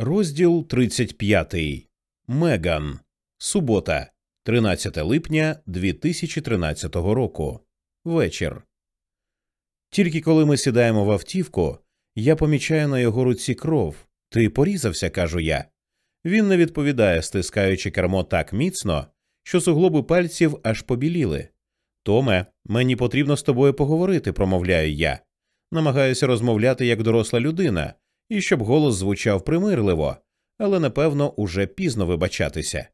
Розділ 35. Меган. Субота, 13 липня 2013 року. Вечір. Тільки коли ми сідаємо в автівку, я помічаю на його руці кров. Ти порізався, кажу я. Він не відповідає, стискаючи кермо так міцно, що суглоби пальців аж побіліли. Томе, мені потрібно з тобою поговорити, промовляю я. Намагаюся розмовляти як доросла людина, і щоб голос звучав примирливо, але напевно уже пізно вибачатися.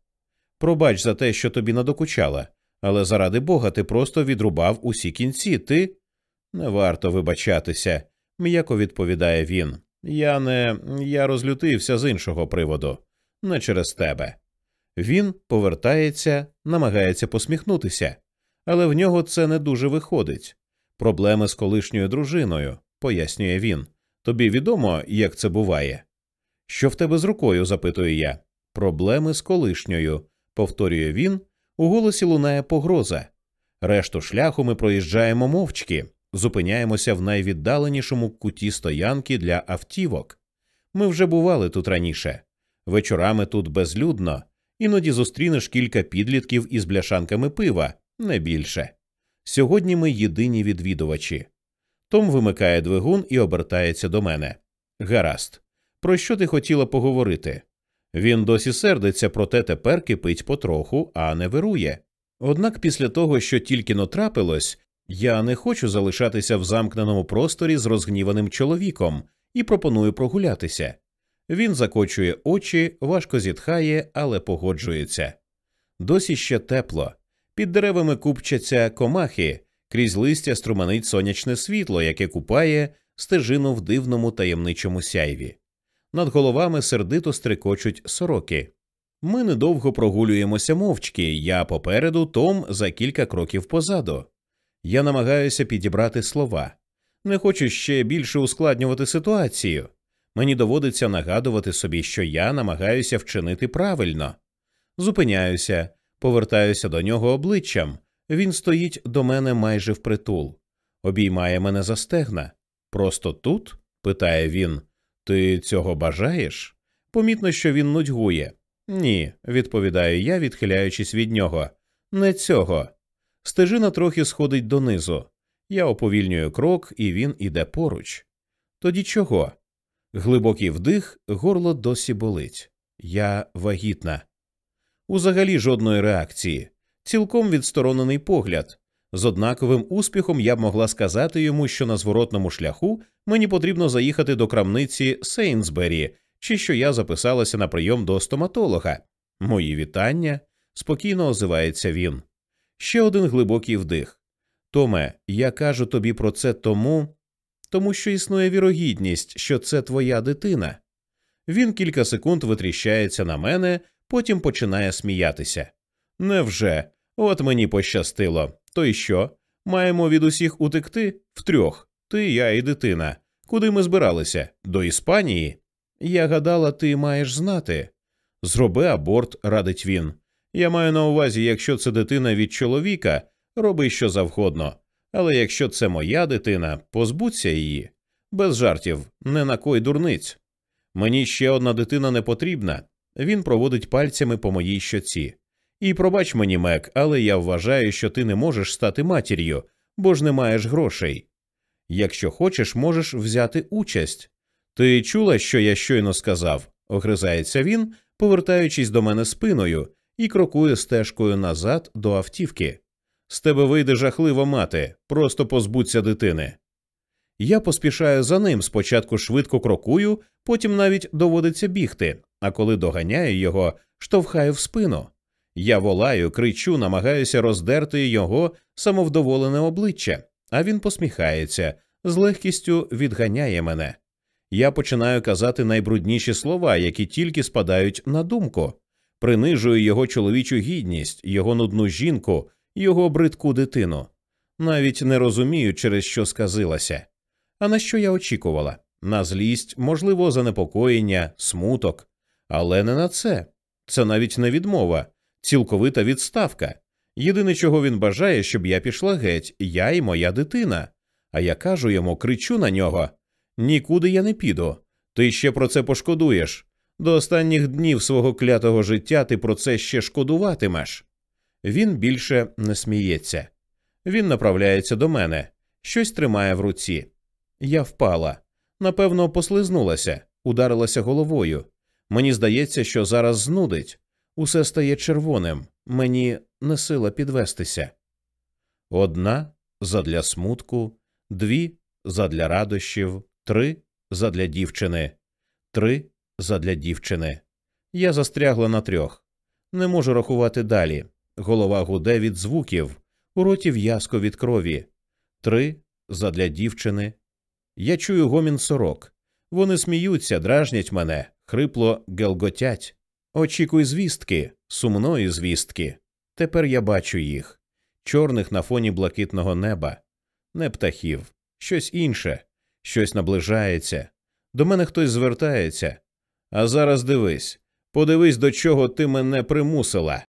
Пробач за те, що тобі надокучала, але заради бога ти просто відрубав усі кінці. Ти не варто вибачатися, м'яко відповідає він. Я не я розлютився з іншого приводу, не через тебе. Він повертається, намагається посміхнутися, але в нього це не дуже виходить. Проблеми з колишньою дружиною, пояснює він. Тобі відомо, як це буває? Що в тебе з рукою? запитую я. Проблеми з колишньою, повторює він, у голосі лунає погроза. Решту шляху ми проїжджаємо мовчки, зупиняємося в найвіддаленішому куті стоянки для автівок. Ми вже бували тут раніше. Вечорами тут безлюдно, іноді зустрінеш кілька підлітків із бляшанками пива, не більше. Сьогодні ми єдині відвідувачі. Том вимикає двигун і обертається до мене. Гаразд, про що ти хотіла поговорити? Він досі сердиться, проте тепер кипить потроху, а не вирує. Однак після того, що тільки но трапилось, я не хочу залишатися в замкненому просторі з розгніваним чоловіком і пропоную прогулятися. Він закочує очі, важко зітхає, але погоджується. Досі ще тепло. Під деревами купчаться комахи, крізь листя струменить сонячне світло, яке купає стежину в дивному таємничому сяйві. Над головами сердито стрикочуть сороки. Ми недовго прогулюємося мовчки, я попереду, Том за кілька кроків позаду. Я намагаюся підібрати слова. Не хочу ще більше ускладнювати ситуацію. Мені доводиться нагадувати собі, що я намагаюся вчинити правильно. Зупиняюся, повертаюся до нього обличчям. Він стоїть до мене майже впритул, обіймає мене за стегна. Просто тут? питає він. Ти цього бажаєш? Помітно, що він нудьгує. Ні, відповідаю я, відхиляючись від нього. Не цього. Стежина трохи сходить донизу. Я оповільнюю крок, і він іде поруч. Тоді чого? Глибокий вдих, горло досі болить. Я вагітна. Узагалі жодної реакції, цілком відсторонений погляд. З однаковим успіхом я б могла сказати йому, що на зворотному шляху мені потрібно заїхати до крамниці Сейнсбері, чи що я записалася на прийом до стоматолога. Мої вітання, спокійно озивається він. Ще один глибокий вдих. Томе, я кажу тобі про це тому, тому що існує вірогідність, що це твоя дитина. Він кілька секунд витріщається на мене, потім починає сміятися. Невже? От мені пощастило. То й що? Маємо від усіх утекти втрьох. Ти, я і дитина. Куди ми збиралися? До Іспанії? Я гадала, ти маєш знати. Зроби аборт, радить він. Я маю на увазі, якщо це дитина від чоловіка, роби що завгодно. Але якщо це моя дитина, позбудься її. Без жартів, не на кой дурниць. Мені ще одна дитина не потрібна. Він проводить пальцями по моїй щоці. І пробач мені, Мек, але я вважаю, що ти не можеш стати матір'ю, бо ж не маєш грошей. Якщо хочеш, можеш взяти участь. Ти чула, що я щойно сказав? огризається він, повертаючись до мене спиною і крокує стежкою назад до автівки. З тебе вийде жахлива мати, просто позбудься дитини. Я поспішаю за ним, спочатку швидко крокую, потім навіть доводиться бігти, а коли доганяю його, штовхаю в спину. Я волаю, кричу, намагаюся роздерти його самовдоволене обличчя, а він посміхається, з легкістю відганяє мене. Я починаю казати найбрудніші слова, які тільки спадають на думку, принижую його чоловічу гідність, його нудну жінку, його бридку дитину. Навіть не розумію, через що сказилася. А на що я очікувала? На злість, можливо, занепокоєння, смуток. Але не на це. Це навіть не відмова, цілковита відставка. Єдине, чого він бажає, щоб я пішла геть, я і моя дитина. А я кажу йому, кричу на нього Нікуди я не піду. Ти ще про це пошкодуєш. До останніх днів свого клятого життя ти про це ще шкодуватимеш. Він більше не сміється. Він направляється до мене, щось тримає в руці. Я впала. Напевно, послизнулася, ударилася головою. Мені здається, що зараз знудить. Усе стає червоним. Мені не сила підвестися. Одна задля смутку, дві задля радощів, три задля дівчини, три задля дівчини. Я застрягла на трьох. Не можу рахувати далі. Голова гуде від звуків, у роті в'язко від крові. Три задля дівчини. Я чую гомін сорок. Вони сміються, дражнять мене, хрипло гелготять. Очікуй звістки, сумної звістки. Тепер я бачу їх чорних на фоні блакитного неба, не птахів, щось інше, щось наближається. До мене хтось звертається. А зараз дивись, подивись, до чого ти мене примусила.